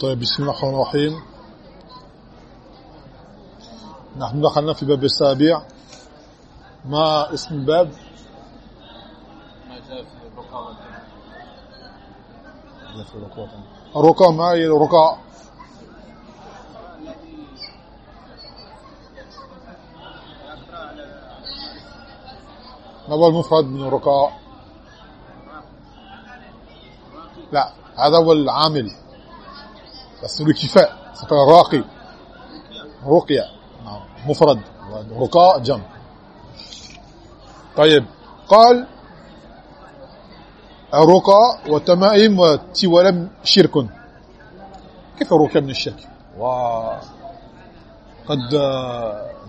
طيب بسم الله الرحمن الرحيم. نحن دخلنا في باب السابع. ما اسم الباب؟ ما جاء في الرقى والجمع الركع ما هي الركع ما هو المفرد من الركع لا هذا هو العامل. بس ça s'appelle راقي رقية. نعم. مفرد. ركع جمع طيب. قال الرقى والتمائم والتولم شرك. كيف الرقى من الشرك؟ وقد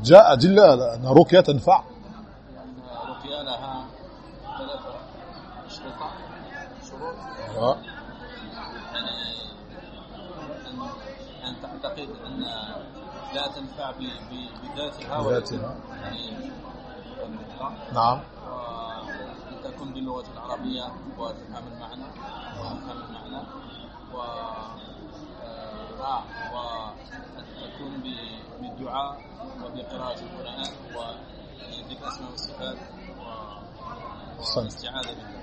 جاء أدلة أن الرقية تنفع. رقيا لها ثلاثة. شروط. تعتقد أن لا تنفع بذاتها بذاتها. يعني نعم. تكون باللغة العربية وتفهم المعنى نعم. وتفهم المعنى و آه، وتكون بالدعاء وبقراءة القرآن وذكر أسماء الصفات والاستعاذة بالله.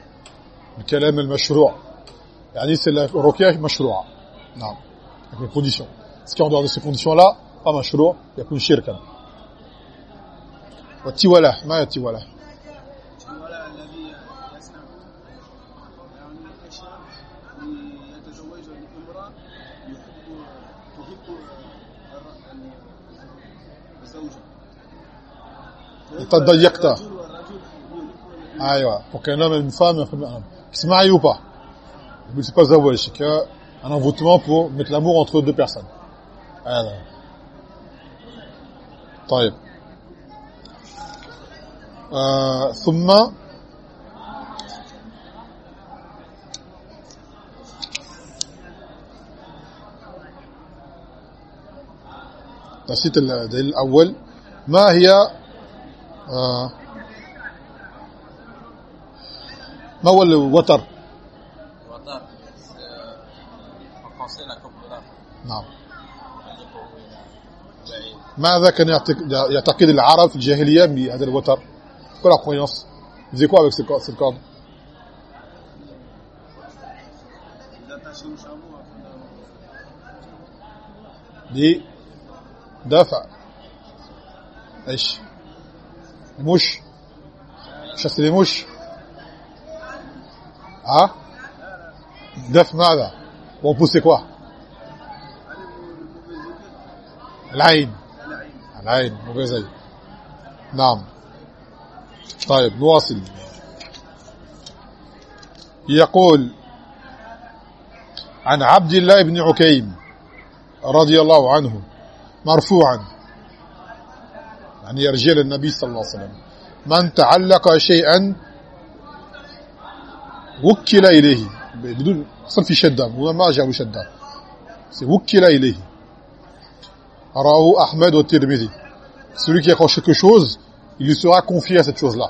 الكلام المشروع. يعني سي الرقيه مشروعة. نعم. Avec كونديسيون ce qui est en dehors de ces conditions là pas مشروع يكون شركا والتولة ما هي التولة ولا الذي يصنع يعني الاشياء يتزوج بامراه يحب تحب الر- يعني الزوجه يتضيقت. الرجل والرجل يحب ايوه pour qu'un homme et une femme qui se marient ou pas le but c'est pas zawaj c'est que un envoûtement pour mettre l'amour entre deux personnes هذا. طيب. آه، ثم نسيت الدليل الأول. ما هي آه، ما هو الوتر؟ الوتر آه، نعم. ماذا كان يعتقد العرب في الجاهلية بهذا الوتر؟ كل la زي كو avec ce cette corde دي دافع إيش مش مش اشتري مش ها دفع ماذا وبوسي كوا العين. العين œil نعم. طيب نواصل يقول عن عبد الله بن عكيم رضي الله عنه مرفوعا يعني يرجع للنبي صلى الله عليه وسلم من تعلق شيئا وكل إليه. بدون صرف شدة هو ما جاء شدة. وكل إليه. رواه أحمد والترمذي celui qui accroche quelque chose il lui sera confié à cette chose-là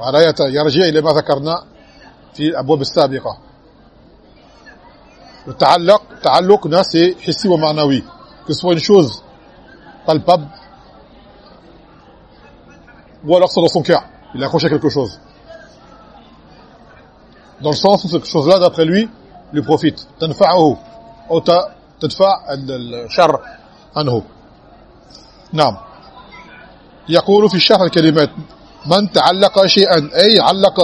وهذا يت- يرجع إلى ما ذكرنا في الأبواب السابقة Le ta'alluq, ta'alluq là c'est hissi ou ma'nawi. Que ce soit une chose palpable ou alors c'est dans son cœur. Il a accroché à quelque chose. Dans le sens où cette chose-là, d'après lui, lui profite. تنفعه أو ت- تدفع ال- الشر عنه. نعم. يقول في الشرح الكلمات من تعلق شيئا أي علق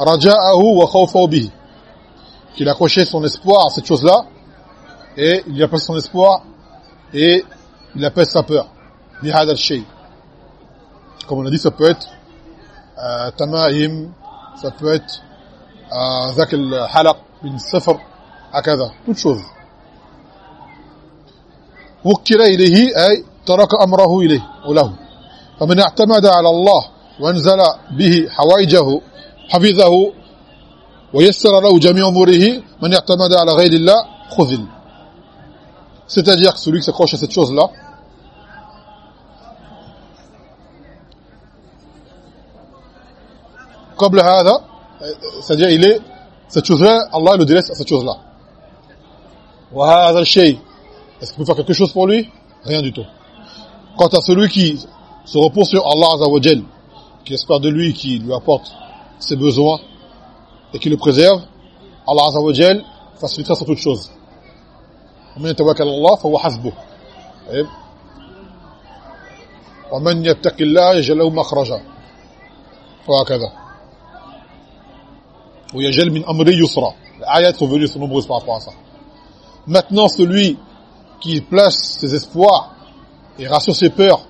رجاءه وخوفه به qu'il a accroché son espoir à cette chose-là, et il y appelle son espoir, et il appelle sa peur. بهذا الشيء. Comme on a dit, ça peut être euh, tamaim, ça peut être euh, ذاك الحلق من سفر هكذا toute chose وكل إليه أي ترك أمره إليه وله. فمن اعتمد على الله وأنزل به حوائجه حفظه ويسر له جميع أموره من اعتمد على غير الله خذل. C'est-à-dire que celui qui s'accroche à cette chose-là قبل هذا c'est-à-dire il est cette chose-là Allah le délaisse à cette chose-là. وهذا الشيء est-ce qu'il peut faire quelque chose pour lui rien du tout quant à celui qui se repose sur Allah Azza wa Jal qui espère de lui qui lui apporte ses besoins et qui le préserve Allah Azza wa Jal facilitera sur toute chose ومن يتوكل على الله فهو حسبه طيب ومن يتق الله يجعل له مخرجا وهكذا ويجعل من امره يسرا les sont venues sont nombreuses par rapport à ça maintenant celui qui place ses espoirs et rassure ses peurs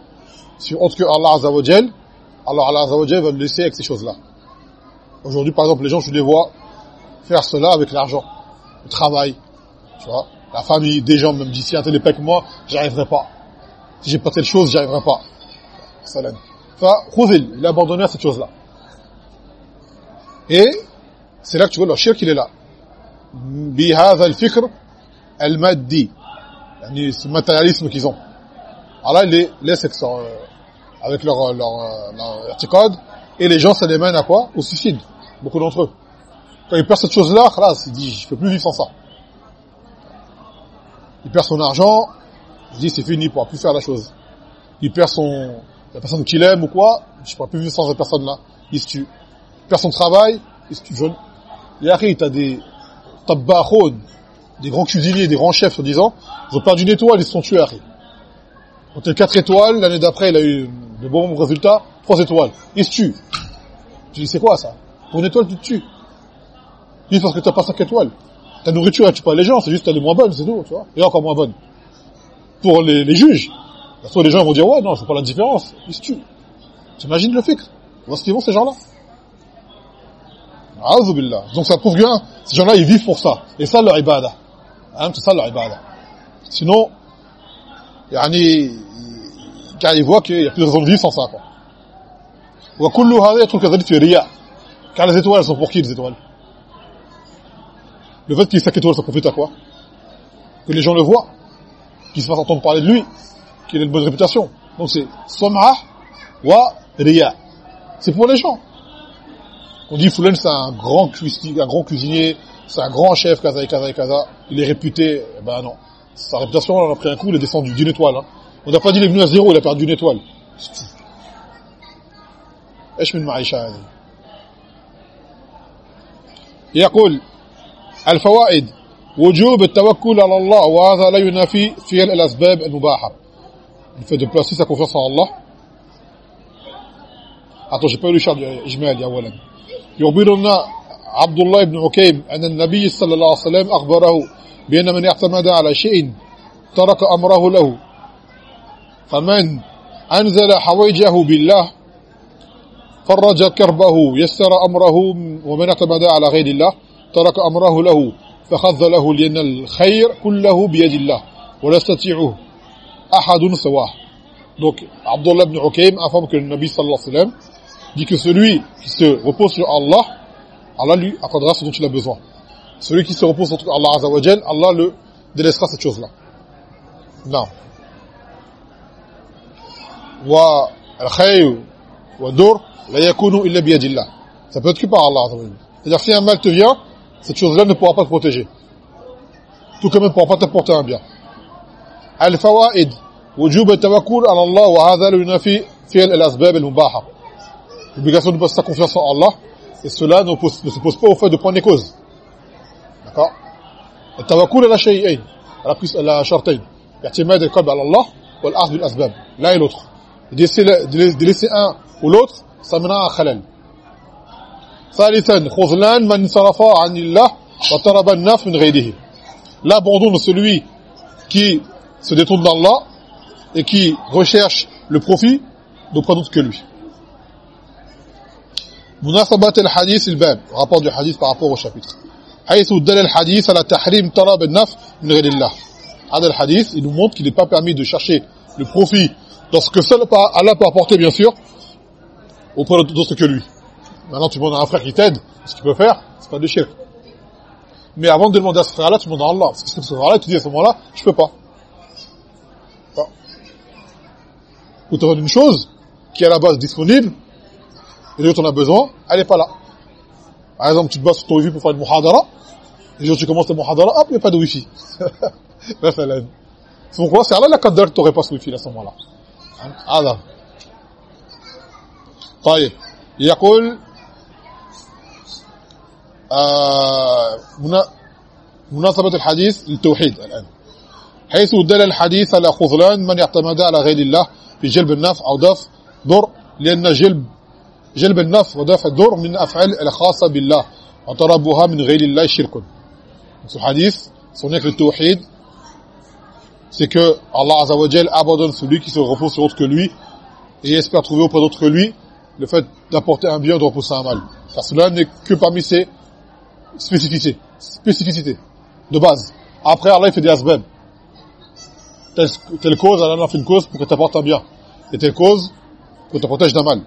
sur autre que Allah Azza wa Jal alors Allah Azza wa Jal va le laisser avec ces choses-là aujourd'hui par exemple les gens je les vois faire cela avec l'argent le travail tu vois la famille des gens me disent si un tel est que moi j'y arriverai pas si j'ai pas telle chose j'y arriverai pas salam fa khudhil il a abandonné à cette chose là et c'est là que tu vois le shirk il est là بهذا الفكر المادي يعني ce matérialisme qu'ils ont. Alors les les sectes euh, avec leur leur, leur irtiqad et les gens ça les mène à quoi? Au suicide. Beaucoup d'entre eux. Quand ils perdent cette chose là là ils disent je peux plus vivre sans ça. Il perd son argent. Il dit c'est fini il pourra plus faire la chose. Il perd son la personne qu'il aime ou quoi je pourrai plus vivre sans cette personne là il se tue il perd son travail il se tue et après t'as des tabbahoun, des grands cuisiniers, des grands chefs, disant, ils ont perdu une étoile, ils se sont tués après. Quand 4 étoiles, l'année d'après, il a eu de bons résultats, 3 étoiles. Il se tue. Tu dis, c'est quoi ça? Pour une étoile, tu te tues. Juste parce que t'as pas 5 étoiles. Ta nourriture, elle tue pas les gens, c'est juste qu'elle est moins bonne, c'est tout, tu vois. Et encore moins bonne. Pour les, les juges. Que les gens vont dire, ouais, non, je vois pas la différence. Ils se tuent. T'imagines le fikr Où est-ce qu'ils vont, ces gens-là? Donc ça prouve bien, ces gens-là, ils vivent pour ça. Et ça, leur ibadah. Hein, ça ibadah. Sinon, yani, car il voit qu'il n'y a plus de raison de vivre sans ça. Quoi. Car les étoiles, elles sont pour qui les étoiles? Le fait qu'il y ait 5 étoiles, ça profite à quoi? Que les gens le voient, qu'ils se fassent entendre parler de lui, qu'il ait une bonne réputation. Donc c'est Som'a wa Riya. C'est pour les gens. On dit Foulen, c'est un grand cuisinier, c'est un grand chef, kaza et kaza et kaza. Il est réputé, eh ben non. Sa réputation, on a pris un coup, il est descendu d'une étoile. Hein. On n'a pas dit il est venu à zéro, il a perdu une étoile. ايش من معيشة هذه يقول الفوائد وجوب التوكل على الله وهذا لا ينافي فعل الأسباب المباحة il fait de placer sa confiance en Allah attends j'ai pas eu le char du Ijmal أولا يخبرنا عبد الله بن عكيم أن النبي صلى الله عليه وسلم أخبره بأن من اعتمد على شيء ترك أمره له. فمن أنزل حويجه بالله فرج كربه يسر أمره ومن اعتمد على غير الله ترك أمره له فخذ له لأن الخير كله بيد الله ولا يستطيعه أحد سواه. Donc Abdullah ibn Ukaym informe que le Nabi sallallahu alayhi wa sallam dit que celui qui se repose sur Allah, Allah lui accordera ce dont il a besoin. Celui qui se repose sur Allah Azza wa Jal, Allah le délaissera cette chose-là. Non. Wa al-khayr wa dur la yakunu illa biyadillah. Ça peut être que par Allah Azza wa Jal. C'est-à-dire si un mal te vient, cette chose-là ne pourra pas te protéger. Tout comme elle ne pourra pas t'apporter un bien. Al-fawaid وجوب التوكل على الله وهذا لا ينافي فعل الاسباب المباحه l'obligation de poser sa confiance en Allah et cela ne, pose, ne se pose pas au fait de prendre les causes d'accord التوكل على شيئين على على شرطين اعتماد القلب على الله والاخذ بالاسباب l'un et l'autre de laisser, de laisser un ou l'autre ça mènera à khalal ثالثا خذلان من صرف عن الله وطلب النفع من غيره l'abandon de celui qui se détourne d'Allah et qui recherche le profit d'auprès d'autre que lui مناسبة الحديث الباب rapport du hadith par rapport au chapitre حيث دل الحديث على تحريم طلب النفع من غير الله هذا الحديث il nous montre qu'il n'est pas permis de chercher le profit dans ce que seul Allah peut apporter bien sûr auprès d'autres que lui maintenant tu demandes à un frère qui t'aide ce qu'il peut faire c'est pas de shirk mais avant de demander à ce frère-là tu demandes à Allah parce que ce frère-là tu dis à ce moment-là je peux pas ou tu une chose qui est à la base disponible et dont on a besoin, elle n'est pas là. Par exemple, tu te bases sur ton wifi pour faire une muhadara, jours où tu commences le muhadara, hop, il n'y a pas de wifi. مثلا donc quoi c'est Allah la قدر tu n'aurais pas ce wifi à ce moment-là هذا طيب يقول آه منا- مناسبة الحديث للتوحيد الآن حيث دل الحديث على خذلان من يعتمد على غير الله في جلب النفع أو دفع ضر لأن جلب جلب النفع ودفع الضر من أفعال الخاصة بالله وطلبها من غير الله شرك Ce hadith, son avec le tawhid, c'est que Allah Azza wa Jal abandonne celui qui se repose sur autre que lui et espère trouver auprès d'autre que lui le fait d'apporter un bien ou de repousser un mal. Car cela n'est que parmi ses spécificités, spécificités de base. Après, Allah il fait des asbab. Telle, telle cause, Allah en fait une cause pour que tu apportes un bien. Et telle cause pour que tu protèges d'un mal.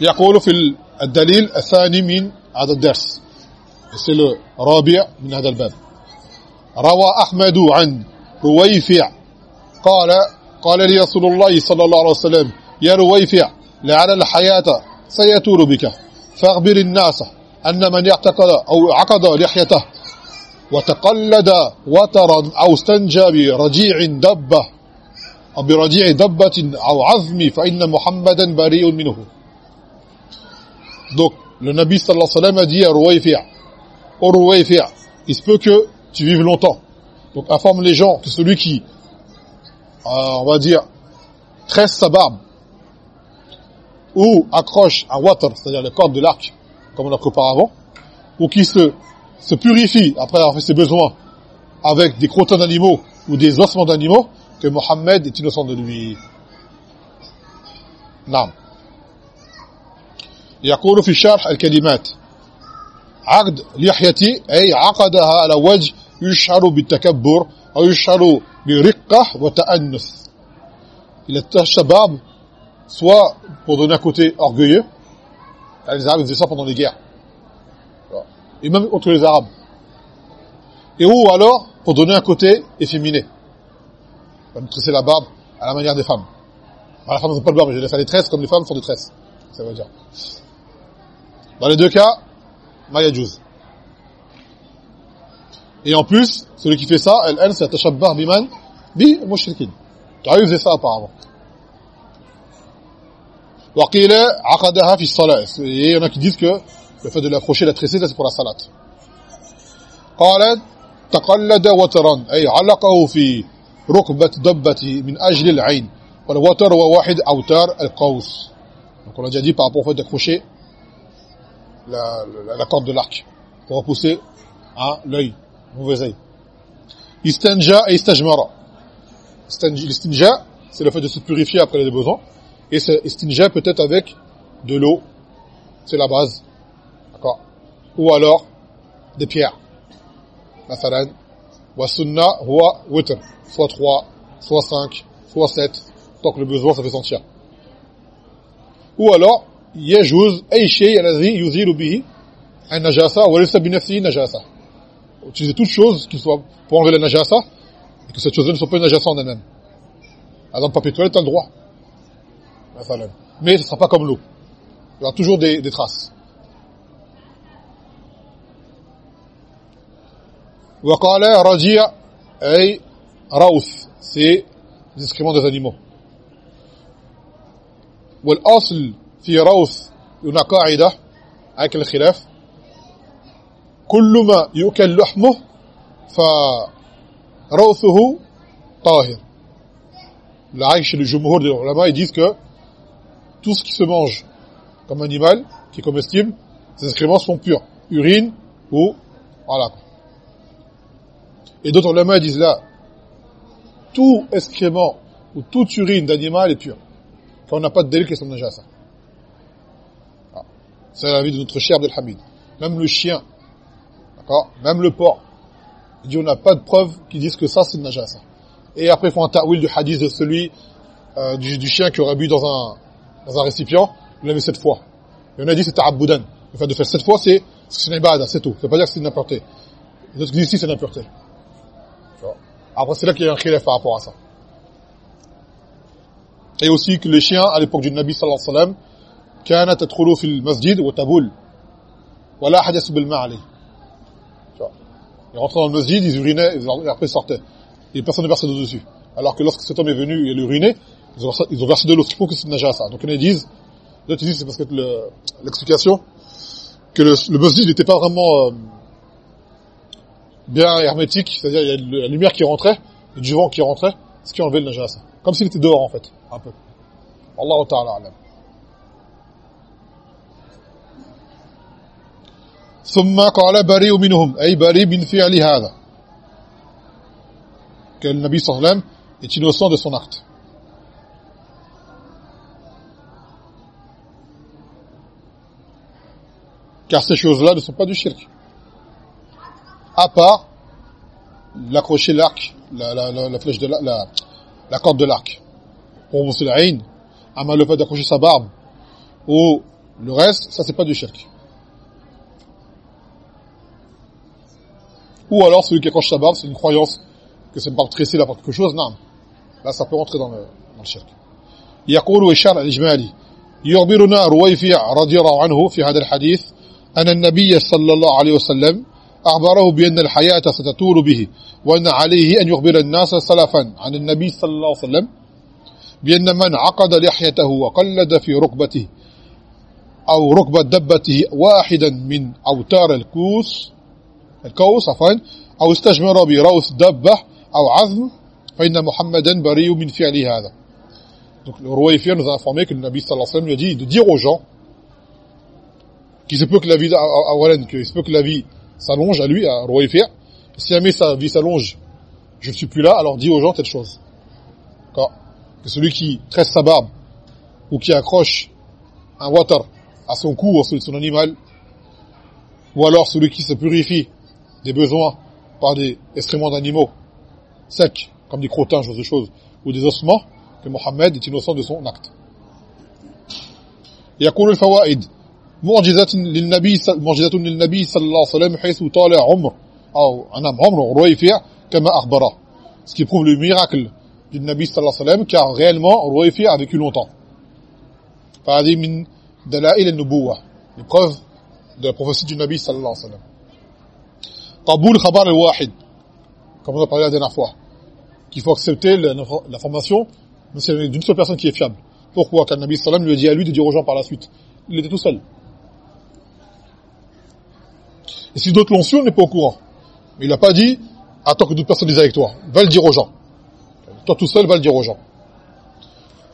يقول في الدليل الثاني من هذا الدرس. le رابع من هذا الباب. روى أحمد عن رويفع. قال قال لي رسول الله صلى الله عليه وسلم يا رويفع لعل الحياة سيطول بك. فأخبر الناس أن من يعتقد أو عقد لحيته وتقلد وترا أو استنجى برجيع دبة أو برجيع دبة أو عظم فإن محمدا بريء منه. Donc, le Nabi sallallahu alayhi wa sallam a dit à Rouayfi' Ô Rouayfi', il se peut que tu vives longtemps. Donc, informe les gens que celui qui, euh, on va dire, tresse sa barbe, ou accroche un water, c'est-à-dire le corde de l'arc, comme on a appris auparavant, ou qui se, se purifie après avoir fait ses besoins avec des crottins d'animaux ou des ossements d'animaux, que Mohammed est innocent de lui. Non. يقول في شرح الكلمات عقد لحيتي أي عقدها على وجه يشعر بالتكبر أو يشعر برقة وتأنث Il attache sa barbe soit pour donner un côté orgueilleux les Arabes faisaient ça pendant les guerres et même entre les Arabes et ou alors pour donner un côté efféminé comme tresser la barbe à la manière des femmes Alors, les femmes n'ont pas de barbe mais je laisse faire des tresses comme les femmes font des tresses ça veut dire dans les deux cas, Mayajouz. Et en plus, celui qui fait ça, elle, elle, c'est Tashabbar Biman, bi Mushrikin. Tu as usé ça apparemment. وقيل عقدها في الصلاة et il y en a qui disent que le fait de l'accrocher la tresser c'est pour la salat قالت تقلد وترا أي علقه في ركبة دبته من أجل العين والوتر هو واحد أوتار القوس donc on a déjà dit par rapport au fait d'accrocher la, la, la corde de l'arc pour repousser à l'œil, mauvais œil. Istanja et istajmara. L'istinja, c'est le fait de se purifier après les besoins. Et istinja peut-être avec de l'eau, c'est la base. D'accord Ou alors des pierres. Mathalan, wa sunna huwa witr. Soit 3, soit 5, soit 7. Tant que le besoin ça fait sentir. Ou alors, يجوز أي شيء الذي يزيل به النجاسة وليس بنفسه نجاسة utiliser toute chose qui soit pour enlever la najasa et que cette chose ne soit pas une najasa en elle-même par exemple papier toilette t'as le droit mais ce ne sera pas comme l'eau il y aura toujours des, des traces وقال رجيع أي روث c'est les excréments des animaux والأصل في روث هنا قاعدة avec الخلاف كل ما يؤكل لحمه فروثه طاهر la règle chez le jumhur des ulama ils disent que tout ce qui se mange comme animal qui est comestible ces excréments sont purs urine ou voilà et d'autres ulama disent là tout excrément ou toute urine d'animal est pur quand on n'a pas de délai qui sont déjà ça c'est l'avis de notre cher Abdelhamid. Même le chien, d'accord Même le porc. Il dit on n'a pas de preuves qui disent que ça c'est une najasa. Et après ils font un ta'wil du hadith de celui euh, du, chien qui aurait bu dans un dans un récipient, il l'a mis sept fois. Et on a dit c'est ta'aboudan. Le fait de faire sept fois c'est une ibada, c'est tout. Ça veut pas dire que c'est une impureté. Les autres disent ici c'est une impureté. Après c'est là qu'il y a un khilaf par rapport à ça. Et aussi que les chiens à l'époque du Nabi sallallahu alayhi wa sallam كانت تدخل في المسجد وتبول Voilà hadith bil ma'ali. Tu vois. Il rentrait dans le masjid, ils urinaient, et après ils sortaient. Et personne ne versait de dessus. Alors que lorsque cet homme est venu et il urinait, ils ont, ils ont versé de l'eau, ce qui prouve que c'est najasa. Donc ils disent, là tu dis c'est parce que le- l'explication, que le, le masjid n'était pas vraiment euh, bien hermétique, c'est-à-dire il y a de la lumière qui rentrait, et du vent qui rentrait, ce qui enlevait le najasa. Comme s'il était dehors en fait, un peu. Allah ta'ala alam. ثم قال بريء منهم أي بريء من فعل هذا que le Nabi sallallahu alayhi wa sallam est innocent de son acte. Car ces choses-là ne sont pas du shirk. À part l'accrocher l'arc, la, la, la, la flèche de la, la, la corde de l'arc. Pour mousser la haine, à mal le fait d'accrocher sa barbe, ou le reste, ça c'est pas du shirk. Ou alors celui qui accroche sa barbe, c'est une croyance que cette barbe tressée là pour quelque chose, non. Là ça peut rentrer dans le, dans le shirk. يقول الشرع الإجمالي يخبرنا رويفع رضي الله عنه في هذا الحديث أن النبي صلى الله عليه وسلم أخبره بأن الحياة ستطول به وأن عليه أن يخبر الناس سلفا عن النبي صلى الله عليه وسلم بأن من عقد لحيته وقلد في ركبته أو ركبة دبته واحدا من أوتار الكوس الكوس عفوا أو استجمر برأس دبة أو عظم فإن محمدا بريء من فعل هذا Donc le roi Ephir nous a informé que le Nabi sallallahu alayhi wa sallam lui a dit de dire aux gens qu'il se peut que la vie, à, à, à Wallen, qu'il se peut que la vie s'allonge à lui, à roi Ephir. Si jamais sa vie s'allonge, je ne suis plus là, alors dis aux gens telle chose. D'accord Que celui qui tresse sa barbe ou qui accroche un water à son cou ou à son animal, ou alors celui qui se purifie des besoins par des excréments d'animaux secs, comme des crottins, choses de choses, ou des ossements, que Mohammed est innocent de son acte. يقول الفوائد معجزة للنبي معجزة للنبي صلى الله عليه وسلم حيث طال عمر أو نعم عمر رويفع كما أخبره ce qui prouve le miracle du Nabi صلى الله عليه وسلم car réellement Roifi'a a vécu longtemps فهذه من دلائل النبوة les preuves de la prophétie du Nabi صلى الله عليه وسلم قبول خبر الواحد comme on a parlé la dernière fois qu'il faut accepter l'information mais c'est d'une seule personne qui est fiable. Pourquoi Car le Nabi sallam lui a dit à lui de dire aux gens par la suite. Il était tout seul. Et si d'autres l'ont su, on n'est pas au courant. Mais il n'a pas dit, attends que d'autres personnes disent avec toi. Va le dire aux gens. Toi tout seul, va le dire aux gens.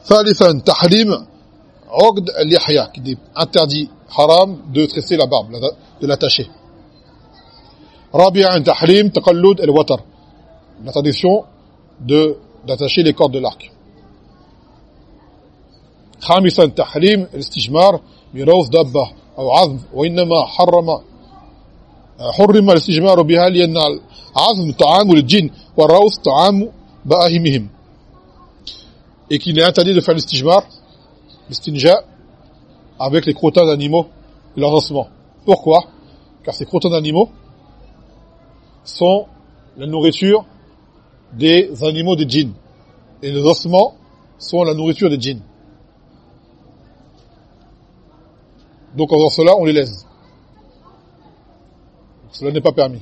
ثالثا تحريم عقد اللحية qui est interdit haram de tresser la barbe de l'attacher رابعا تحريم تقلد الوتر l'interdiction de d'attacher les cordes de l'arc خامسا تحريم الاستجمار بروث دابة أو عظم وإنما حرم حرم الاستجمار بها لأن العظم طعام للجن والروث طعام بآهمهم et qu'il est interdit de faire l'istijmar, l'istinja, avec les crottins d'animaux et leurs ossements. Pourquoi Car ces crottins d'animaux sont la nourriture des animaux des djinns. Et les ossements sont la nourriture des djinns. Donc en faisant cela, on les laisse. Cela n'est pas permis.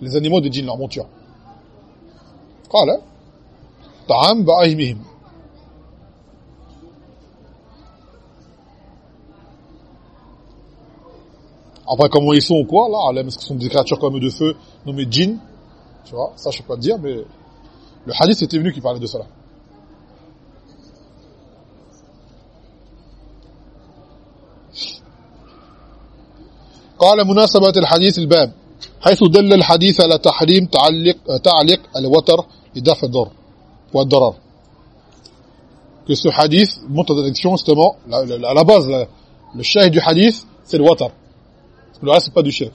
Les animaux des djinns, leur monture. قال طعام بأهمهم Après, comment ils sont ou quoi, là, est-ce qu'ils sont des créatures comme de feu, nommées djinns Tu vois, ça, je sais pas te dire, mais le hadith était venu qui parlait de cela. قال مناسبة الحديث الباب حيث دل الحديث على تحريم تعلق تعلق الوتر لدفع الضر والضرر que ce hadith montre l'interdiction justement à la, la base la, le shahid du hadith c'est le watar parce que le reste c'est pas du shirk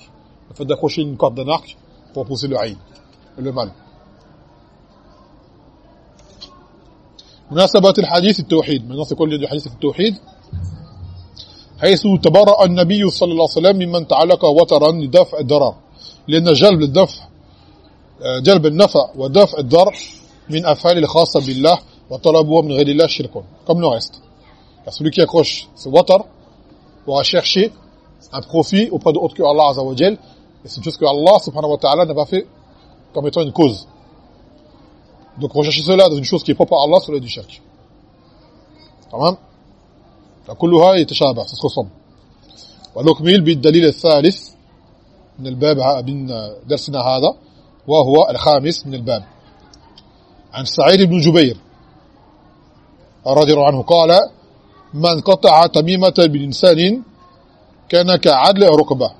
le fait d'accrocher une corde d'un arc pour pousser le haïn le mal مناسبة الحديث التوحيد le lien du hadith التوحيد حيث تبرأ النبي صلى الله عليه وسلم ممن تعلق وترا لدفع الضرر لأن جلب الدفع جلب النفع ودفع الضر من أفعال الخاصة بالله وطلبها من غير الله شرك comme le reste celui qui accroche ce watar aura cherché un profit auprès de autre que Allah Azza wa Jal, et c'est chose que Allah subhanahu wa ta'ala n'a pas fait comme étant une cause. Donc rechercher cela dans une chose qui est propre à Allah, cela est du shirk. تمام كلها يتشابه ressemble ونكمل بالدليل الثالث من الباب من درسنا هذا وهو الخامس من الباب عن سعيد بن جبير رضي الله عنه قال من قطع تميمة بإنسان كان كعدل ركبة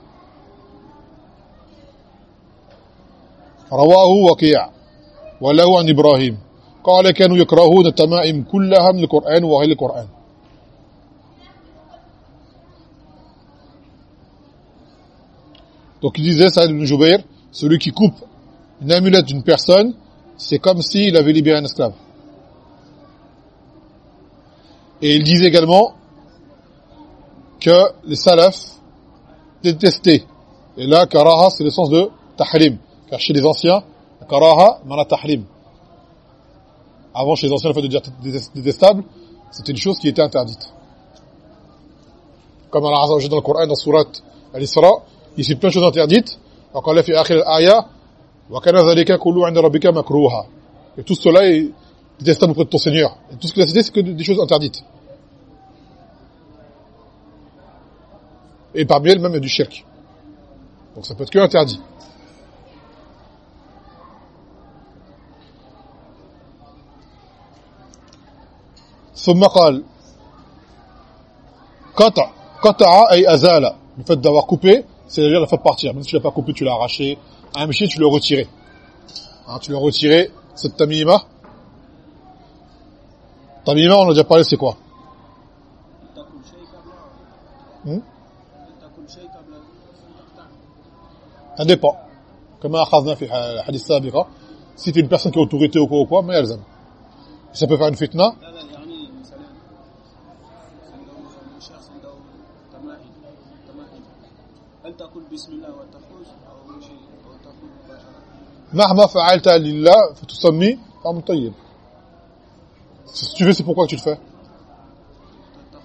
رواه وكيع وله عن إبراهيم قال كانوا يكرهون التمائم كلها من القرآن وغير القرآن Donc il disait, Saïd ibn Jubair, celui qui coupe une amulette d'une personne, c'est comme s'il avait libéré un esclave. Et il disait également que les salafs détestaient. Et là, karaha, c'est le sens de tahrim. Car chez les anciens, karaha, mana tahrim. Avant, chez les anciens, le fait de dire détestable, c'était une chose qui était interdite. Comme Allah Azza dans le Coran, dans Surat Al-Isra, il plein de choses interdites. Donc Allah fait akhir al-aya, wa kana kullu 'inda rabbika makruha. Et tout cela est détestable auprès de ton Seigneur. Et tout ce qu'il a cité, c'est que des choses interdites. Et parmi elles, même, il y a du shirk. Donc ça peut être que interdit. ثم قال قطع قطع أي أزال le fait d'avoir coupé c'est-à-dire le fait de partir même si tu l'as pas coupé tu l'as arraché un méchant tu l'as retiré hein, tu l'as retiré cette tamima tamima on a déjà parlé c'est quoi تاكل شيء قبل hmm? Ça dépend. كما أخذنا في الحديث السابقة si tu es une personne qui est autorité ou quoi ou quoi mais elle ça peut faire une fitna. مهما فعلت لله فتسمي طعم طيب si tu veux c'est pourquoi tu le fais.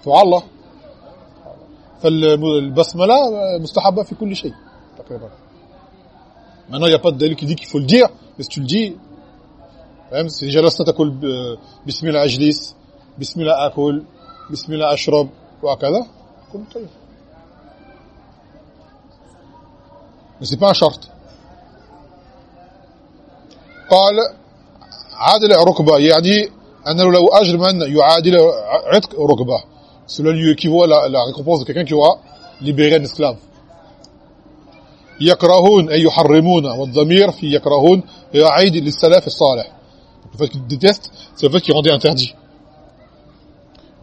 Pour Allah. فالبسملة مستحبة في كل شيء تقريبا maintenant il n'y a pas de dalil qui dit qu'il faut le dire mais si tu le dis فاهم c'est déjà là بسم الله أجلس بسم الله أكل بسم الله أشرب وهكذا كل طيب mais c'est pas un short قال عادل ركبة يعني أنه لو أجر من يعادل عتق ركبة cela lui équivaut à la, la récompense de quelqu'un qui aura libéré un esclave يكرهون أي يحرمون والضمير في يكرهون يعيد للسلف الصالح. Le fait qu'il déteste c'est le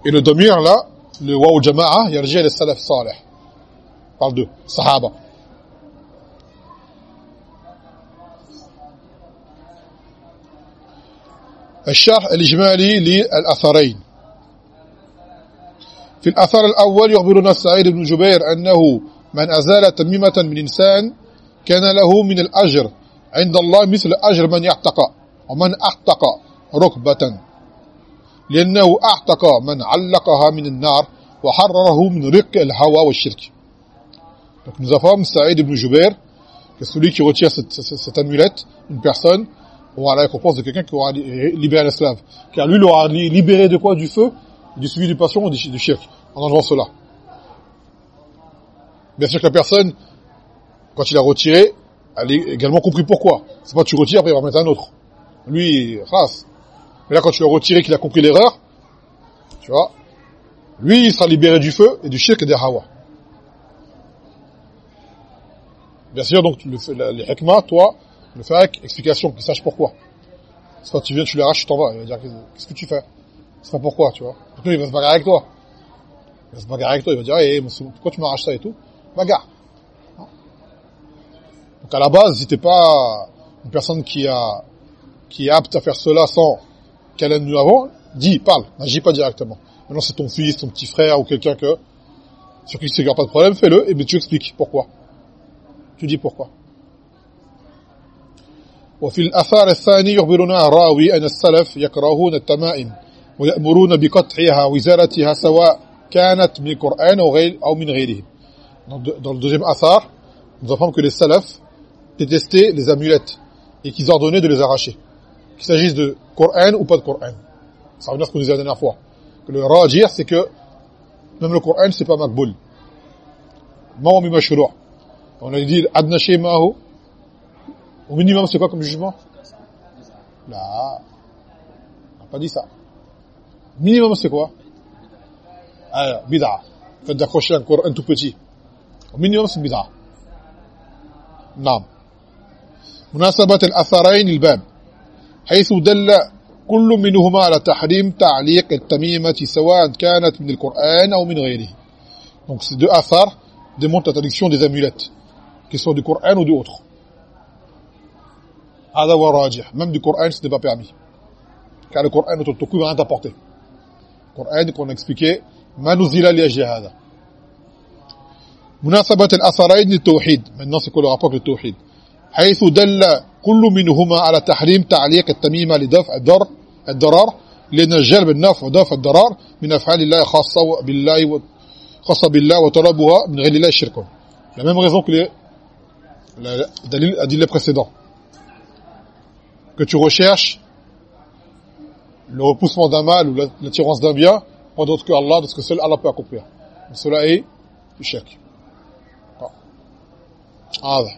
et le damir là le waw jama'a yarji للسلف الصالح parle de sahaba. الشرح الإجمالي للأثرين. في الأثر الأول يخبرنا سعيد بن جبير أنه من أزال تميمة من إنسان كان له من الأجر عند الله مثل أجر من يعتق ومن أعتق ركبة لأنه أعتق من علقها من النار وحرره من رق الهوى والشرك Donc nous informe Saïd ibn Jubair que celui qui retire cette, cette, cette amulette, une personne, aura la récompense de quelqu'un qui aura libéré un esclave. Car lui, il aura libéré de quoi Du feu, du suivi du passion ou du, du shirk, en enlevant cela. Bien sûr que la personne, quand il a retiré, elle est également compris pourquoi. C'est pas tu retires, après il va remettre un autre. Lui, race. Mais là, quand tu l'as retiré, qu'il a compris l'erreur, tu vois, lui, il sera libéré du feu et du shirk et des hawa. Bien sûr, donc, le, la, les hikmah, toi, le fais avec explication, qu'il sache pourquoi. C'est pas tu viens, tu l'arraches, tu t'en vas. Il va dire, qu'est-ce que tu fais? C'est pas pourquoi, tu vois. Donc il va se bagarrer avec toi? Il va se bagarrer avec toi, il va dire, hey, pourquoi tu m'arraches ça et tout? Bagarre. Donc à la base, si t'es pas une personne qui a qui est apte à faire cela sans qu'elle ait nous avant, dis, parle, n'agis pas directement. Maintenant, c'est ton fils, ton petit frère ou quelqu'un que sur qui il n'y a pas de problème, fais-le et mais tu expliques pourquoi. Tu dis pourquoi. وفي الأثار الثاني يخبرنا الراوي أن السلف يكرهون التمائم ويأمرون بقطعها وزارتها سواء كانت من القرآن أو غير أو من غيره dans le deuxième asar nous apprenons que les salafs détestaient les amulettes et qu'ils ordonnaient de les arracher. Qu'il s'agisse de Coran ou pas de Coran. Ça revient à ce qu'on disait la dernière fois. Que le rajir c'est que même le Coran c'est pas makboul. Ma wa mashru' on a dit adna shay'ahu au minimum c'est quoi comme jugement? Là on n'a pas dit ça. Minimum c'est quoi? Ah bid'a. Fait d'accrocher un Coran tout petit minimum c'est bid'a نعم مناسبة الأثرين الباب حيث دل كل منهما على تحريم تعليق التميمة سواء كانت من القرآن أو من غيره donc ces deux athars démontrent l'interdiction des amulettes qui sont du Coran ou d'autres هذا هو الراجح même du Coran ce n'est pas permis car le Coran ne te va rien t'apporter le Coran qu'on a expliqué ما نزل لأجل هذا مناسبة الأثرين للتوحيد من نص كل اعقاق للتوحيد حيث دل كل منهما على تحريم تعليق التميمة لدفع الضر الضرر لأن جلب النفع ودفع الضرر من أفعال الله خاصة بالله وخاصه بالله وطلبها من غير الله شركا لا même raison que le dalil a dit le précédent. Que tu recherches le repoussement d'un mal ou l'attirance d'un bien pendant que Allah parce que seul Allah peut accomplir. Cela est du هذا.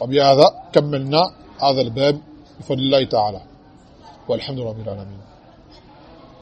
وبهذا كملنا هذا الباب بفضل الله تعالى. والحمد لله رب العالمين.